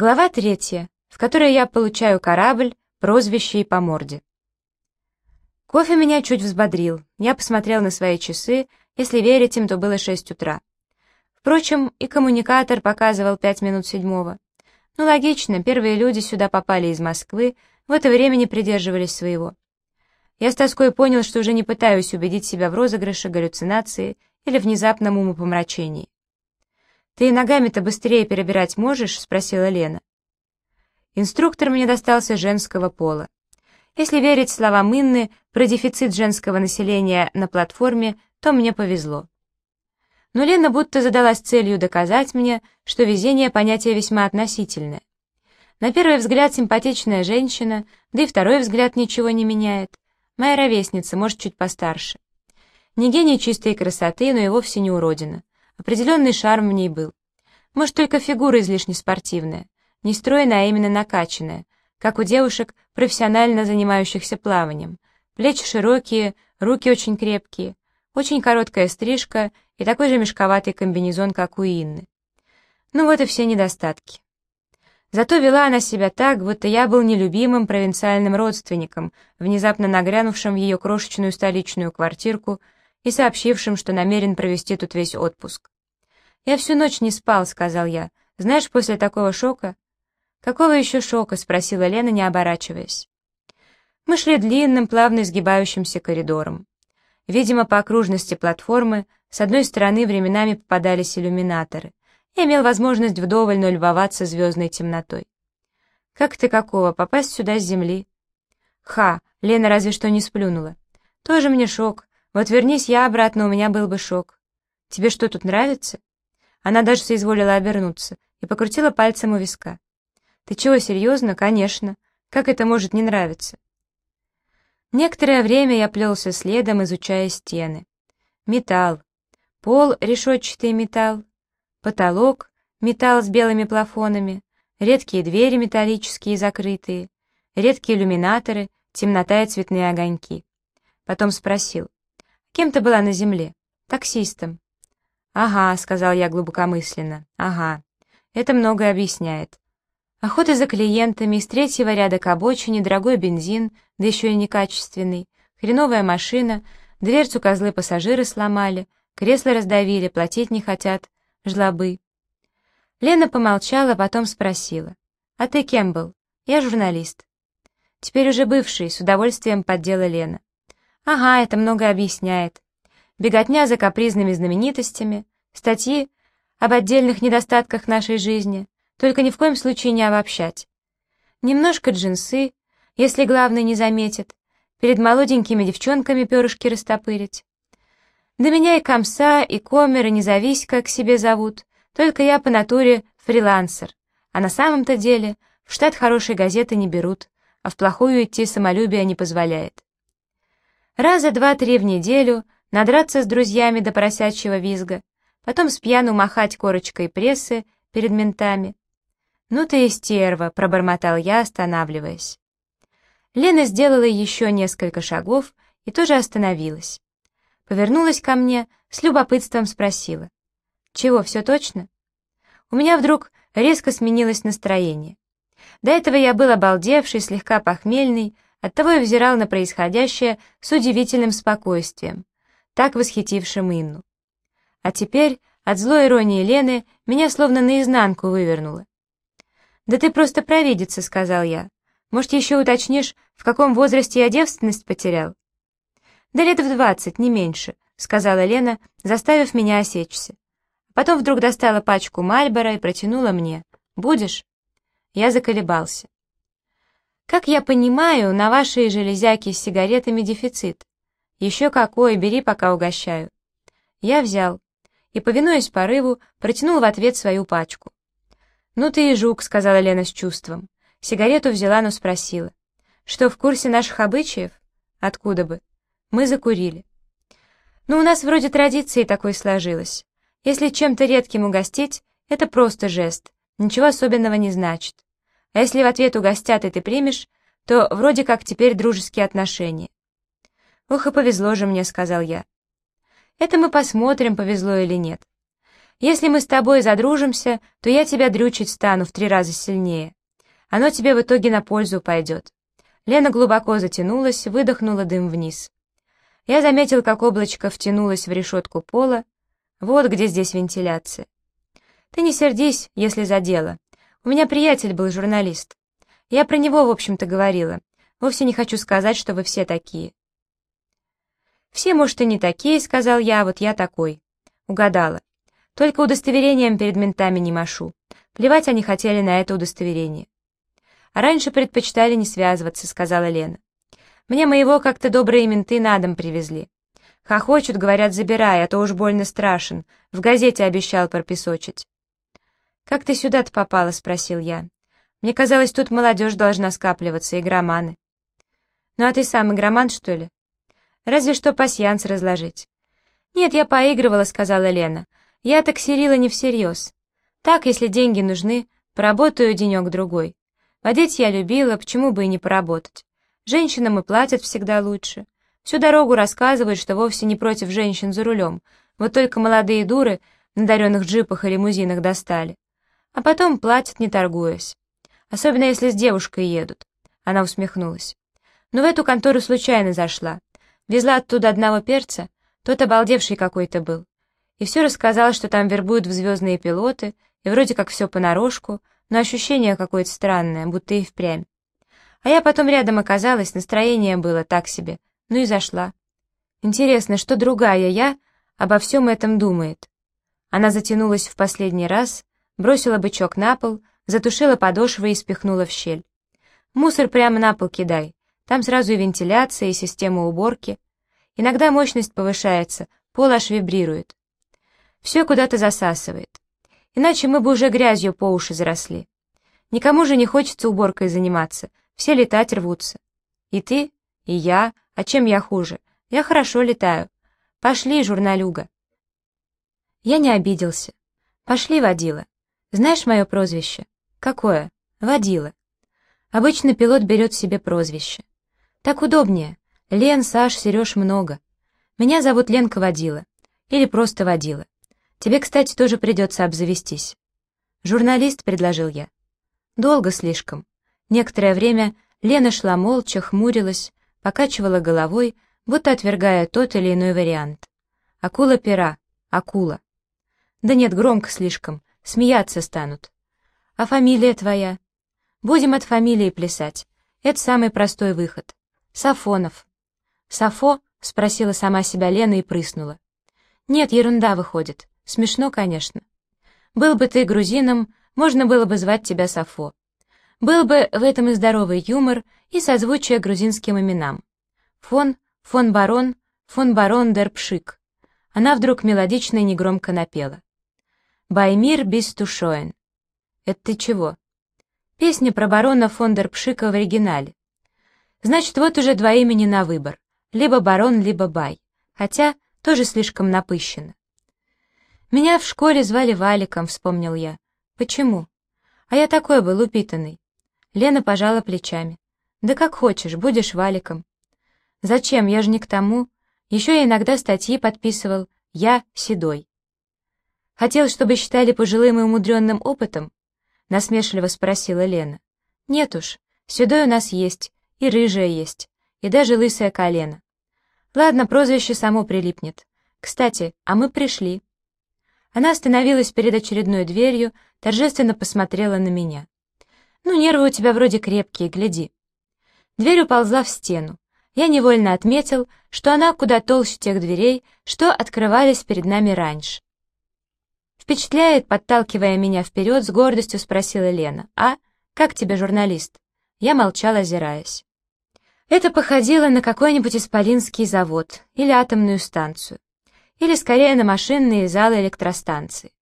Глава третья, в которой я получаю корабль, прозвище и по морде. Кофе меня чуть взбодрил. Я посмотрел на свои часы, если верить им, то было шесть утра. Впрочем, и коммуникатор показывал пять минут седьмого. Ну, логично, первые люди сюда попали из Москвы, в это время не придерживались своего. Я с тоской понял, что уже не пытаюсь убедить себя в розыгрыше, галлюцинации или внезапном умопомрачении. «Ты ногами-то быстрее перебирать можешь?» — спросила Лена. Инструктор мне достался женского пола. Если верить словам Инны про дефицит женского населения на платформе, то мне повезло. Но Лена будто задалась целью доказать мне, что везение — понятие весьма относительное. На первый взгляд симпатичная женщина, да и второй взгляд ничего не меняет. Моя ровесница, может, чуть постарше. Не гений чистой красоты, но и вовсе не уродина. Определенный шарм в ней был. Может, только фигура излишне спортивная, не стройная, а именно накачанная, как у девушек, профессионально занимающихся плаванием. Плечи широкие, руки очень крепкие, очень короткая стрижка и такой же мешковатый комбинезон, как у Инны. Ну вот и все недостатки. Зато вела она себя так, будто я был нелюбимым провинциальным родственником, внезапно нагрянувшим в ее крошечную столичную квартирку и сообщившим, что намерен провести тут весь отпуск. «Я всю ночь не спал», — сказал я. «Знаешь, после такого шока...» «Какого еще шока?» — спросила Лена, не оборачиваясь. Мы шли длинным, плавно изгибающимся коридором. Видимо, по окружности платформы с одной стороны временами попадались иллюминаторы. Я имел возможность вдоволь любоваться звездной темнотой. «Как ты какого? Попасть сюда с земли?» «Ха!» — Лена разве что не сплюнула. «Тоже мне шок. Вот вернись я обратно, у меня был бы шок. Тебе что, тут нравится?» Она даже соизволила обернуться и покрутила пальцем у виска. «Ты чего, серьезно? Конечно. Как это может не нравиться?» Некоторое время я плелся следом, изучая стены. Металл. Пол — решетчатый металл. Потолок — металл с белыми плафонами. Редкие двери металлические закрытые. Редкие иллюминаторы, темнота и цветные огоньки. Потом спросил. Кем ты была на земле? Таксистом. Ага, сказал я глубокомысленно. Ага. Это многое объясняет. Охота за клиентами, из третьего ряда к обочине, дорогой бензин, да еще и некачественный, хреновая машина, дверцу козлы пассажиры сломали, кресло раздавили, платить не хотят, жлобы. Лена помолчала, потом спросила. «А ты кем был?» «Я журналист». Теперь уже бывший, с удовольствием поддела Лена. Ага, это многое объясняет. Беготня за капризными знаменитостями, статьи об отдельных недостатках нашей жизни, только ни в коем случае не обобщать. Немножко джинсы, если главный не заметит, перед молоденькими девчонками перышки растопырить. Да меня и комса, и комер, и независька к себе зовут, только я по натуре фрилансер, а на самом-то деле в штат хорошей газеты не берут, а в плохую идти самолюбие не позволяет. Раза два-три в неделю надраться с друзьями до поросячьего визга, потом с пьяну махать корочкой прессы перед ментами. «Ну ты и стерва», — пробормотал я, останавливаясь. Лена сделала еще несколько шагов и тоже остановилась. Повернулась ко мне, с любопытством спросила. «Чего, все точно?» У меня вдруг резко сменилось настроение. До этого я был обалдевший, слегка похмельный, Оттого и взирал на происходящее с удивительным спокойствием, так восхитившим Инну. А теперь от злой иронии Лены меня словно наизнанку вывернуло. «Да ты просто провидица», — сказал я. «Может, еще уточнишь, в каком возрасте я девственность потерял?» «Да лет в двадцать, не меньше», — сказала Лена, заставив меня осечься. Потом вдруг достала пачку Мальбора и протянула мне. «Будешь?» Я заколебался. Как я понимаю, на вашей железяке с сигаретами дефицит. Еще какой, бери, пока угощаю. Я взял и, повинуясь порыву, протянул в ответ свою пачку. «Ну ты и жук», — сказала Лена с чувством. Сигарету взяла, но спросила. «Что, в курсе наших обычаев?» «Откуда бы?» Мы закурили. «Ну, у нас вроде традиции такой сложилось. Если чем-то редким угостить, это просто жест, ничего особенного не значит. А если в ответ угостят и ты примешь, то вроде как теперь дружеские отношения. «Ох и повезло же мне», — сказал я. «Это мы посмотрим, повезло или нет. Если мы с тобой задружимся, то я тебя дрючить стану в три раза сильнее. Оно тебе в итоге на пользу пойдет». Лена глубоко затянулась, выдохнула дым вниз. Я заметил, как облачко втянулось в решетку пола. Вот где здесь вентиляция. Ты не сердись, если задело. У меня приятель был журналист. Я про него, в общем-то, говорила. Вовсе не хочу сказать, что вы все такие. «Все, может, и не такие», — сказал я, — «вот я такой». Угадала. Только удостоверением перед ментами не машу. Плевать они хотели на это удостоверение. А раньше предпочитали не связываться, сказала Лена. Мне моего как-то добрые менты на дом привезли. Хохочут, говорят, забирай, а то уж больно страшен. В газете обещал пропесочить. «Как ты сюда-то попала?» — спросил я. «Мне казалось, тут молодежь должна скапливаться, игроманы». «Ну а ты сам игроман, что ли?» «Разве что пасьянс разложить». «Нет, я поигрывала», — сказала Лена. Я так серила не всерьез. Так, если деньги нужны, поработаю денек-другой. Водить я любила, почему бы и не поработать. Женщинам и платят всегда лучше. Всю дорогу рассказывают, что вовсе не против женщин за рулем. Вот только молодые дуры на даренных джипах и лимузинах достали. А потом платят, не торгуясь. Особенно, если с девушкой едут. Она усмехнулась. Но в эту контору случайно зашла. Везла оттуда одного перца, тот обалдевший какой-то был и все рассказал, что там вербуют в звездные пилоты, и вроде как все понарошку, но ощущение какое-то странное, будто и впрямь. А я потом рядом оказалась, настроение было так себе, ну и зашла. Интересно, что другая я обо всем этом думает? Она затянулась в последний раз, бросила бычок на пол, затушила подошвы и спихнула в щель. Мусор прямо на пол кидай, там сразу и вентиляция, и система уборки. Иногда мощность повышается, пол аж вибрирует все куда-то засасывает. Иначе мы бы уже грязью по уши заросли. Никому же не хочется уборкой заниматься, все летать рвутся. И ты, и я, а чем я хуже? Я хорошо летаю. Пошли, журналюга. Я не обиделся. Пошли, водила. Знаешь мое прозвище? Какое? Водила. Обычно пилот берет себе прозвище. Так удобнее. Лен, Саш, Сереж много. Меня зовут Ленка Водила. Или просто Водила. Тебе, кстати, тоже придется обзавестись. Журналист, предложил я. Долго слишком. Некоторое время Лена шла молча, хмурилась, покачивала головой, будто отвергая тот или иной вариант. Акула пера, акула. Да нет, громко слишком, смеяться станут. А фамилия твоя? Будем от фамилии плясать. Это самый простой выход. Сафонов. Сафо? Спросила сама себя Лена и прыснула. Нет, ерунда выходит. Смешно, конечно. Был бы ты грузином, можно было бы звать тебя Сафо. Был бы в этом и здоровый юмор, и созвучие грузинским именам. Фон, фон барон, фон барон дер Пшик. Она вдруг мелодично и негромко напела. «Баймир бистушоен». «Это ты чего?» Песня про барона фон дер Пшика в оригинале. Значит, вот уже два имени на выбор. Либо барон, либо бай. Хотя тоже слишком напыщенно. «Меня в школе звали Валиком», — вспомнил я. «Почему?» «А я такой был, упитанный». Лена пожала плечами. «Да как хочешь, будешь Валиком». «Зачем? Я же не к тому. Еще я иногда статьи подписывал. Я седой». «Хотел, чтобы считали пожилым и умудренным опытом?» — насмешливо спросила Лена. «Нет уж, седой у нас есть, и рыжая есть, и даже лысое колено. Ладно, прозвище само прилипнет. Кстати, а мы пришли». Она остановилась перед очередной дверью, торжественно посмотрела на меня. «Ну, нервы у тебя вроде крепкие, гляди». Дверь уползла в стену. Я невольно отметил, что она куда толще тех дверей, что открывались перед нами раньше. «Впечатляет», подталкивая меня вперед, с гордостью спросила Лена. «А? Как тебе, журналист?» Я молчал, озираясь. Это походило на какой-нибудь исполинский завод или атомную станцию или скорее на машинные залы электростанции.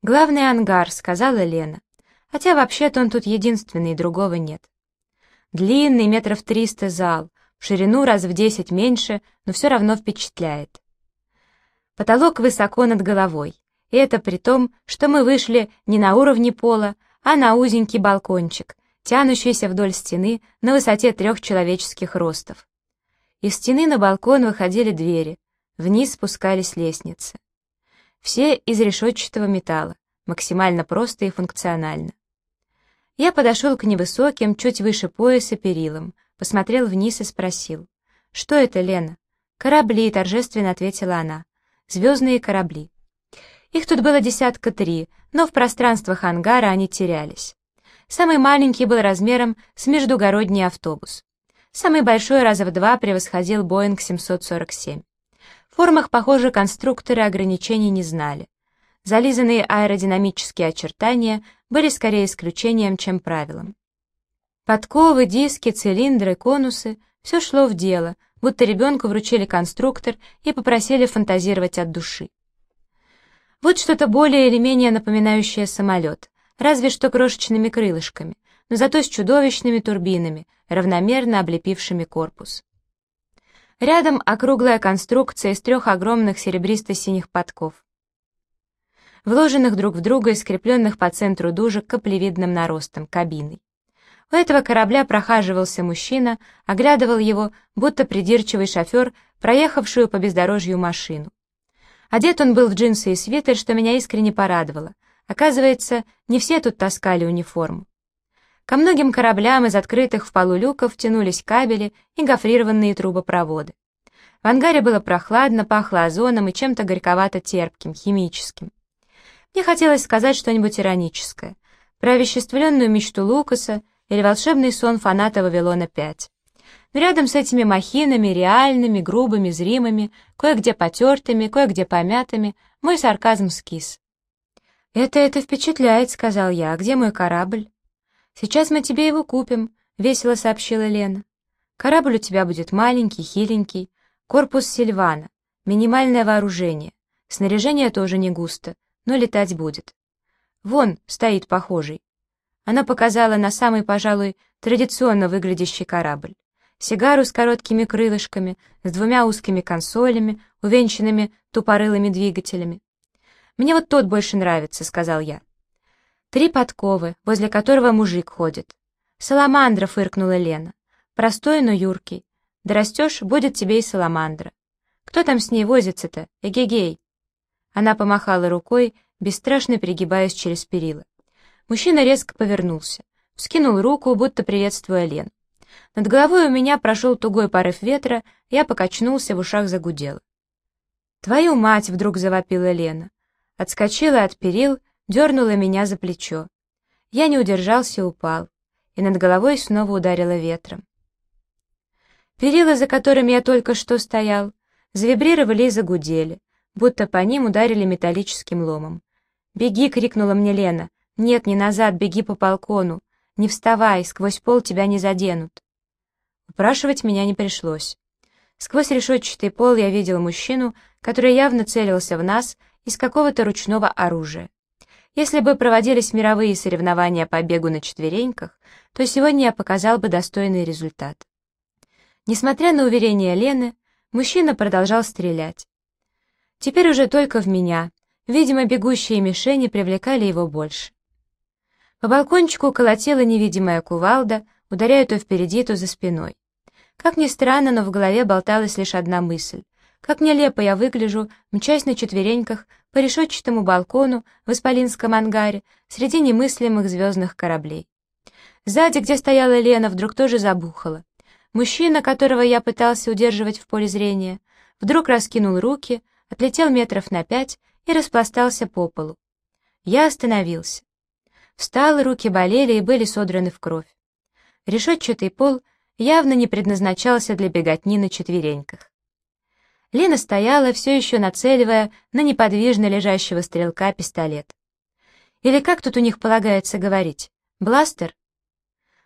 «Главный ангар», — сказала Лена, хотя вообще-то он тут единственный, другого нет. Длинный, метров триста зал, в ширину раз в десять меньше, но все равно впечатляет. Потолок высоко над головой, и это при том, что мы вышли не на уровне пола, а на узенький балкончик, тянущийся вдоль стены на высоте трех человеческих ростов. Из стены на балкон выходили двери, Вниз спускались лестницы. Все из решетчатого металла, максимально просто и функционально. Я подошел к невысоким, чуть выше пояса перилам, посмотрел вниз и спросил. «Что это, Лена?» «Корабли», — торжественно ответила она. «Звездные корабли». Их тут было десятка три, но в пространствах ангара они терялись. Самый маленький был размером с междугородний автобус. Самый большой раза в два превосходил Боинг 747. В формах, похоже, конструкторы ограничений не знали. Зализанные аэродинамические очертания были скорее исключением, чем правилом. Подковы, диски, цилиндры, конусы — все шло в дело, будто ребенку вручили конструктор и попросили фантазировать от души. Вот что-то более или менее напоминающее самолет, разве что крошечными крылышками, но зато с чудовищными турбинами, равномерно облепившими корпус. Рядом округлая конструкция из трех огромных серебристо-синих подков, вложенных друг в друга и скрепленных по центру дужек каплевидным наростом, кабиной. У этого корабля прохаживался мужчина, оглядывал его, будто придирчивый шофер, проехавшую по бездорожью машину. Одет он был в джинсы и свитер, что меня искренне порадовало. Оказывается, не все тут таскали униформу. Ко многим кораблям из открытых в полу люков тянулись кабели и гофрированные трубопроводы. В ангаре было прохладно, пахло озоном и чем-то горьковато-терпким, химическим. Мне хотелось сказать что-нибудь ироническое. Про овеществленную мечту Лукаса или волшебный сон фаната Вавилона-5. Рядом с этими махинами, реальными, грубыми, зримыми, кое-где потертыми, кое-где помятыми, мой сарказм скис. «Это это впечатляет», — сказал я. «А где мой корабль?» «Сейчас мы тебе его купим», — весело сообщила Лена. «Корабль у тебя будет маленький, хиленький, корпус Сильвана, минимальное вооружение, снаряжение тоже не густо, но летать будет. Вон стоит похожий». Она показала на самый, пожалуй, традиционно выглядящий корабль. Сигару с короткими крылышками, с двумя узкими консолями, увенчанными тупорылыми двигателями. «Мне вот тот больше нравится», — сказал я. «Три подковы, возле которого мужик ходит». «Саламандра», — фыркнула Лена. «Простой, но юркий. Дорастешь, будет тебе и саламандра. Кто там с ней возится-то? Эгегей!» Она помахала рукой, бесстрашно перегибаясь через перила. Мужчина резко повернулся, вскинул руку, будто приветствуя Лен. Над головой у меня прошел тугой порыв ветра, я покачнулся, в ушах загудело. «Твою мать!» — вдруг завопила Лена отскочила от перил, дернула меня за плечо. Я не удержался и упал, и над головой снова ударило ветром. Перила, за которыми я только что стоял, завибрировали и загудели, будто по ним ударили металлическим ломом. «Беги!» — крикнула мне Лена. «Нет, не назад, беги по балкону. Не вставай, сквозь пол тебя не заденут». Упрашивать меня не пришлось. Сквозь решетчатый пол я видел мужчину, который явно целился в нас из какого-то ручного оружия. Если бы проводились мировые соревнования по бегу на четвереньках, то сегодня я показал бы достойный результат. Несмотря на уверения Лены, мужчина продолжал стрелять. Теперь уже только в меня. Видимо, бегущие мишени привлекали его больше. По балкончику колотила невидимая кувалда, ударяя то впереди, то за спиной. Как ни странно, но в голове болталась лишь одна мысль. Как нелепо я выгляжу, мчась на четвереньках по решетчатому балкону в Исполинском ангаре среди немыслимых звездных кораблей. Сзади, где стояла Лена, вдруг тоже забухала. Мужчина, которого я пытался удерживать в поле зрения, вдруг раскинул руки, отлетел метров на пять и распластался по полу. Я остановился. Встал, руки болели и были содраны в кровь. Решетчатый пол явно не предназначался для беготни на четвереньках. Лена стояла, все еще нацеливая на неподвижно лежащего стрелка пистолет. Или как тут у них полагается говорить? Бластер?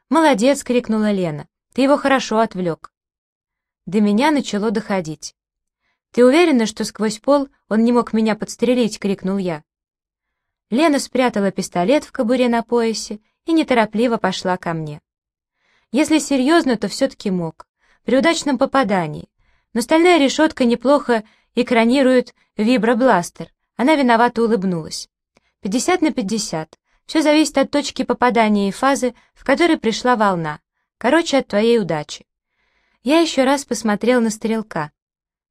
«Молодец!» — крикнула Лена. «Ты его хорошо отвлек». До меня начало доходить. «Ты уверена, что сквозь пол он не мог меня подстрелить?» — крикнул я. Лена спрятала пистолет в кобуре на поясе и неторопливо пошла ко мне. Если серьезно, то все-таки мог. При удачном попадании, но стальная решетка неплохо экранирует вибробластер. Она виновато улыбнулась. 50 на 50. Все зависит от точки попадания и фазы, в которой пришла волна. Короче, от твоей удачи. Я еще раз посмотрел на стрелка.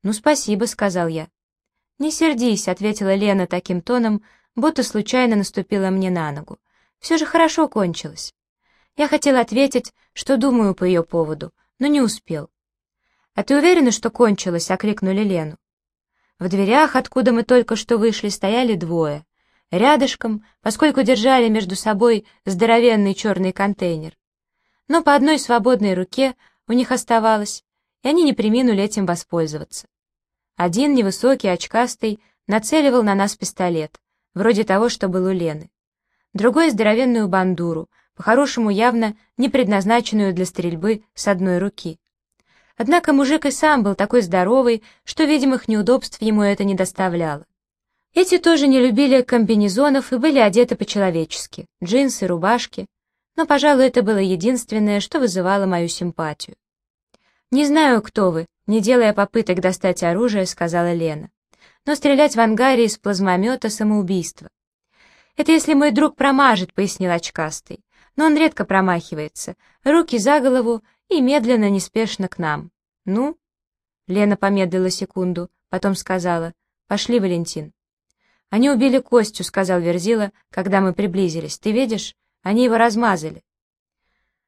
«Ну, спасибо», — сказал я. «Не сердись», — ответила Лена таким тоном, будто случайно наступила мне на ногу. «Все же хорошо кончилось». Я хотела ответить, что думаю по ее поводу, но не успел. «А ты уверена, что кончилось?» — окликнули Лену. В дверях, откуда мы только что вышли, стояли двое. Рядышком, поскольку держали между собой здоровенный черный контейнер. Но по одной свободной руке у них оставалось, и они не приминули этим воспользоваться. Один, невысокий, очкастый, нацеливал на нас пистолет, вроде того, что был у Лены. Другой — здоровенную бандуру, по-хорошему явно не предназначенную для стрельбы с одной руки. Однако мужик и сам был такой здоровый, что видимых неудобств ему это не доставляло. Эти тоже не любили комбинезонов и были одеты по-человечески, джинсы, рубашки, но, пожалуй, это было единственное, что вызывало мою симпатию. «Не знаю, кто вы», — не делая попыток достать оружие, сказала Лена. «Но стрелять в ангаре из плазмомета — самоубийство». «Это если мой друг промажет», — пояснил очкастый. «Но он редко промахивается. Руки за голову и медленно, неспешно к нам». «Ну?» Лена помедлила секунду, потом сказала. «Пошли, Валентин». «Они убили Костю», — сказал Верзила, когда мы приблизились. «Ты видишь? Они его размазали».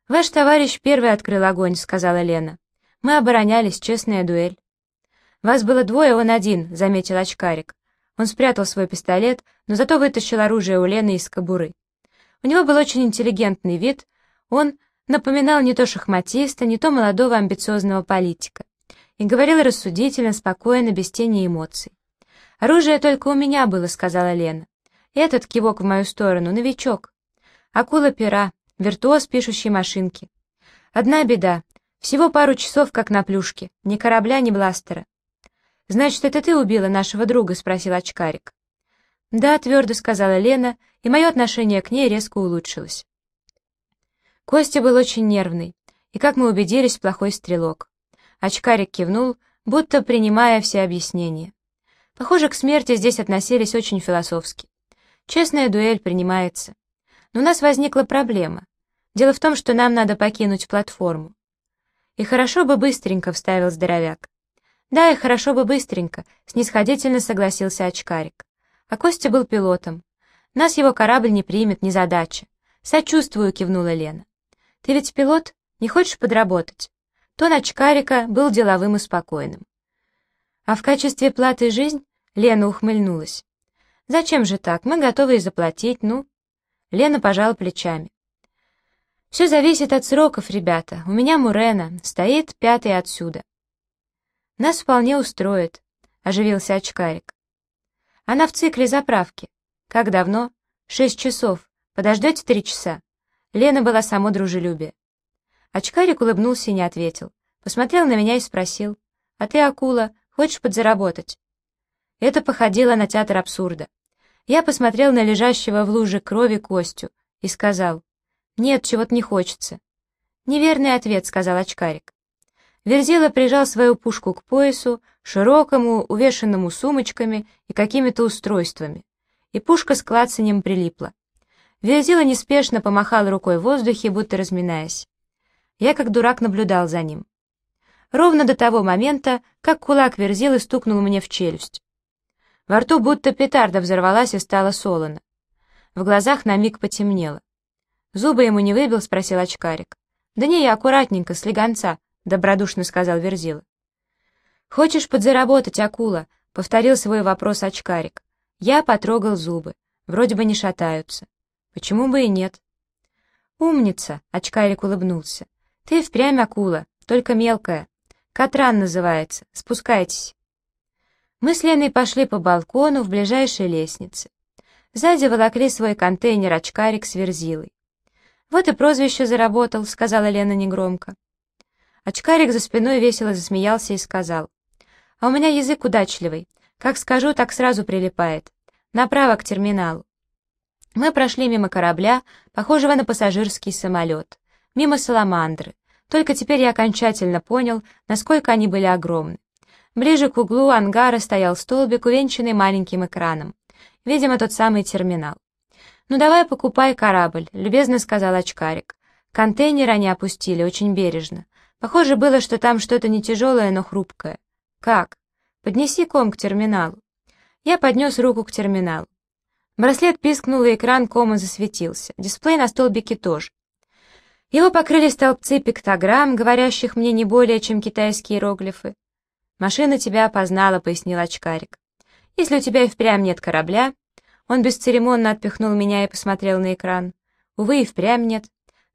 «Ваш товарищ первый открыл огонь», — сказала Лена. Мы оборонялись, честная дуэль. «Вас было двое, он один», — заметил очкарик. Он спрятал свой пистолет, но зато вытащил оружие у Лены из кобуры. У него был очень интеллигентный вид, он напоминал не то шахматиста, не то молодого амбициозного политика. И говорил рассудительно, спокойно, без тени эмоций. «Оружие только у меня было», — сказала Лена. «Этот кивок в мою сторону, новичок. Акула пера, виртуоз пишущей машинки. Одна беда, всего пару часов, как на плюшке. Ни корабля, ни бластера. «Значит, это ты убила нашего друга?» — спросил очкарик. «Да», — твердо сказала Лена, и мое отношение к ней резко улучшилось. Костя был очень нервный, и, как мы убедились, плохой стрелок. Очкарик кивнул, будто принимая все объяснения. Похоже, к смерти здесь относились очень философски. Честная дуэль принимается. Но у нас возникла проблема. Дело в том, что нам надо покинуть платформу. «И хорошо бы быстренько», — вставил здоровяк. «Да, и хорошо бы быстренько», — снисходительно согласился очкарик. А Костя был пилотом. «Нас его корабль не примет, не задача». «Сочувствую», — кивнула Лена. «Ты ведь пилот? Не хочешь подработать?» Тон очкарика был деловым и спокойным. «А в качестве платы жизнь?» — Лена ухмыльнулась. «Зачем же так? Мы готовы и заплатить, ну...» Лена пожала плечами. Все зависит от сроков, ребята. У меня Мурена, стоит пятый отсюда. Нас вполне устроит, оживился очкарик. Она в цикле заправки. Как давно? Шесть часов. Подождете три часа? Лена была само дружелюбие. Очкарик улыбнулся и не ответил. Посмотрел на меня и спросил. «А ты, акула, хочешь подзаработать?» Это походило на театр абсурда. Я посмотрел на лежащего в луже крови Костю и сказал, «Нет, чего-то не хочется». «Неверный ответ», — сказал очкарик. Верзила прижал свою пушку к поясу, широкому, увешанному сумочками и какими-то устройствами, и пушка с клацанем прилипла. Верзила неспешно помахал рукой в воздухе, будто разминаясь. Я как дурак наблюдал за ним. Ровно до того момента, как кулак Верзилы стукнул мне в челюсть. Во рту будто петарда взорвалась и стало солоно. В глазах на миг потемнело. «Зубы ему не выбил?» — спросил очкарик. «Да не, я аккуратненько, с легонца», — добродушно сказал Верзила. «Хочешь подзаработать, акула?» — повторил свой вопрос очкарик. Я потрогал зубы. Вроде бы не шатаются. Почему бы и нет? «Умница!» — очкарик улыбнулся. «Ты впрямь акула, только мелкая. Катран называется. Спускайтесь». Мы с Леной пошли по балкону в ближайшей лестнице. Сзади волокли свой контейнер очкарик с верзилой. «Вот и прозвище заработал», — сказала Лена негромко. Очкарик за спиной весело засмеялся и сказал. «А у меня язык удачливый. Как скажу, так сразу прилипает. Направо к терминалу». Мы прошли мимо корабля, похожего на пассажирский самолет, мимо саламандры. Только теперь я окончательно понял, насколько они были огромны. Ближе к углу ангара стоял столбик, увенчанный маленьким экраном. Видимо, тот самый терминал. «Ну давай покупай корабль», — любезно сказал очкарик. Контейнер они опустили очень бережно. Похоже было, что там что-то не тяжелое, но хрупкое. «Как?» «Поднеси ком к терминалу». Я поднес руку к терминалу. Браслет пискнул, и экран кома засветился. Дисплей на столбике тоже. Его покрыли столбцы пиктограмм, говорящих мне не более, чем китайские иероглифы. «Машина тебя опознала», — пояснил очкарик. «Если у тебя и впрямь нет корабля...» Он бесцеремонно отпихнул меня и посмотрел на экран. «Увы, и впрямь нет.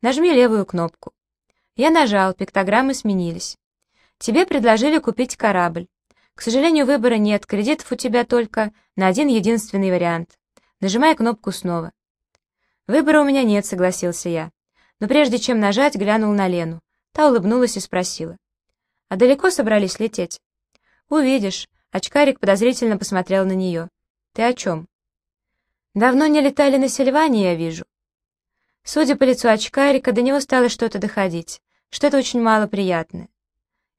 Нажми левую кнопку». Я нажал, пиктограммы сменились. «Тебе предложили купить корабль. К сожалению, выбора нет, кредитов у тебя только на один единственный вариант. Нажимай кнопку снова». «Выбора у меня нет», — согласился я. Но прежде чем нажать, глянул на Лену. Та улыбнулась и спросила. «А далеко собрались лететь?» «Увидишь». Очкарик подозрительно посмотрел на нее. «Ты о чем?» «Давно не летали на Сильвании, я вижу». Судя по лицу очкарика, до него стало что-то доходить, что-то очень малоприятное.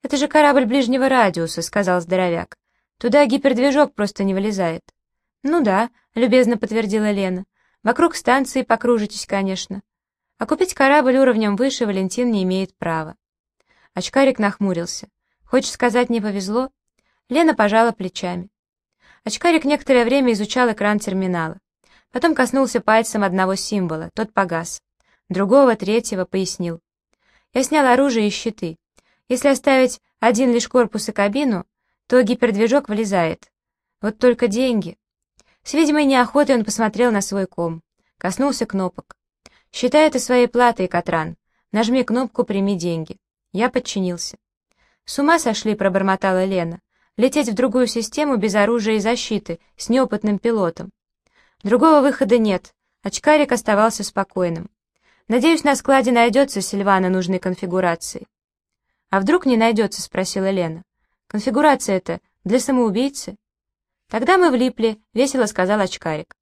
«Это же корабль ближнего радиуса», — сказал здоровяк. «Туда гипердвижок просто не вылезает». «Ну да», — любезно подтвердила Лена. «Вокруг станции покружитесь, конечно. А купить корабль уровнем выше Валентин не имеет права». Очкарик нахмурился. «Хочешь сказать, не повезло?» Лена пожала плечами. Очкарик некоторое время изучал экран терминала. Потом коснулся пальцем одного символа, тот погас. Другого, третьего пояснил. «Я снял оружие и щиты. Если оставить один лишь корпус и кабину, то гипердвижок вылезает. Вот только деньги. С видимой неохотой он посмотрел на свой ком. Коснулся кнопок. «Считай это своей платой, Катран. Нажми кнопку «Прими деньги». Я подчинился. «С ума сошли», — пробормотала Лена. «Лететь в другую систему без оружия и защиты, с неопытным пилотом». Другого выхода нет. Очкарик оставался спокойным. «Надеюсь, на складе найдется Сильвана нужной конфигурации». «А вдруг не найдется?» — спросила Лена. «Конфигурация это для самоубийцы?» «Тогда мы влипли», — весело сказал очкарик.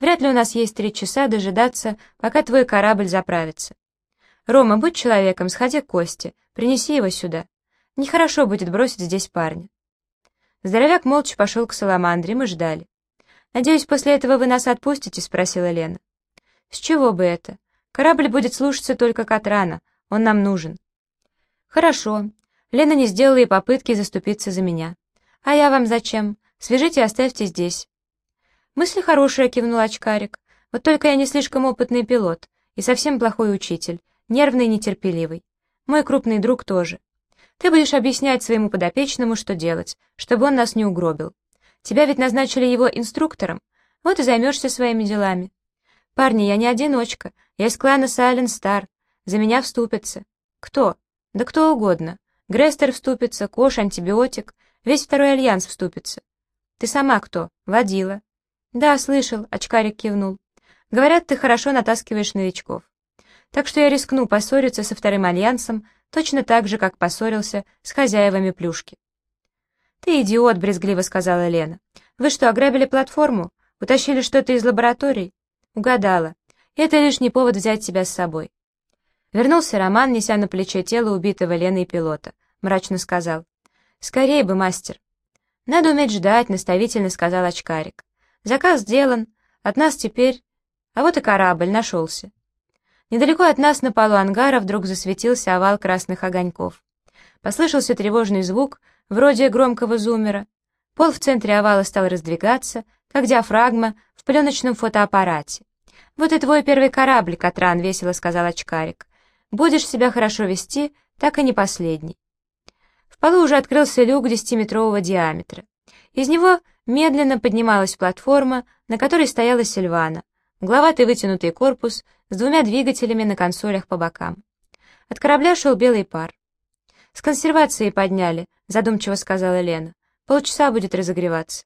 «Вряд ли у нас есть три часа дожидаться, пока твой корабль заправится. Рома, будь человеком, сходи к Косте, принеси его сюда. Нехорошо будет бросить здесь парня». Здоровяк молча пошел к Саламандре, мы ждали. «Надеюсь, после этого вы нас отпустите?» — спросила Лена. «С чего бы это? Корабль будет слушаться только Катрана, он нам нужен». «Хорошо». Лена не сделала и попытки заступиться за меня. «А я вам зачем? Свяжите и оставьте здесь». «Мысль хорошая», — кивнул очкарик. «Вот только я не слишком опытный пилот и совсем плохой учитель, нервный и нетерпеливый. Мой крупный друг тоже. Ты будешь объяснять своему подопечному, что делать, чтобы он нас не угробил. Тебя ведь назначили его инструктором, вот и займешься своими делами. Парни, я не одиночка, я из клана Сайлен Стар, за меня вступятся. Кто? Да кто угодно. Грестер вступится, Кош, антибиотик, весь второй альянс вступится. Ты сама кто? Водила. Да, слышал, очкарик кивнул. Говорят, ты хорошо натаскиваешь новичков. Так что я рискну поссориться со вторым альянсом точно так же, как поссорился с хозяевами плюшки. «Ты идиот», — брезгливо сказала Лена. «Вы что, ограбили платформу? Утащили что-то из лабораторий?» «Угадала. Это лишний повод взять тебя с собой. Вернулся Роман, неся на плече тело убитого Леной пилота. Мрачно сказал. «Скорее бы, мастер». «Надо уметь ждать», — наставительно сказал очкарик. «Заказ сделан. От нас теперь...» А вот и корабль нашелся. Недалеко от нас на полу ангара вдруг засветился овал красных огоньков. Послышался тревожный звук, вроде громкого зумера. Пол в центре овала стал раздвигаться, как диафрагма в пленочном фотоаппарате. «Вот и твой первый корабль, Катран», — весело сказал очкарик. Будешь себя хорошо вести, так и не последний. В полу уже открылся люк десятиметрового диаметра. Из него медленно поднималась платформа, на которой стояла Сильвана, угловатый вытянутый корпус с двумя двигателями на консолях по бокам. От корабля шел белый пар. «С консервацией подняли», — задумчиво сказала Лена. «Полчаса будет разогреваться».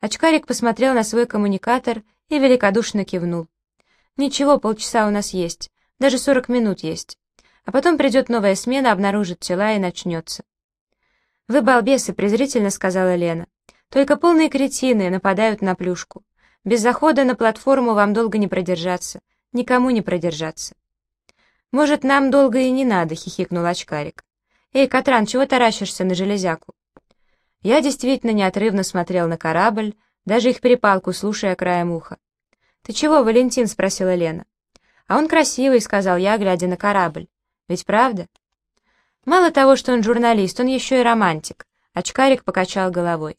Очкарик посмотрел на свой коммуникатор и великодушно кивнул. «Ничего, полчаса у нас есть. Даже 40 минут есть. А потом придет новая смена, обнаружит тела и начнется. «Вы балбесы», — презрительно сказала Лена. «Только полные кретины нападают на плюшку. Без захода на платформу вам долго не продержаться. Никому не продержаться». «Может, нам долго и не надо», — хихикнул очкарик. «Эй, Катран, чего таращишься на железяку?» Я действительно неотрывно смотрел на корабль, даже их перепалку слушая краем уха. «Ты чего, Валентин?» — спросила Лена. «А он красивый», — сказал я, глядя на корабль. «Ведь правда?» «Мало того, что он журналист, он еще и романтик», — очкарик покачал головой.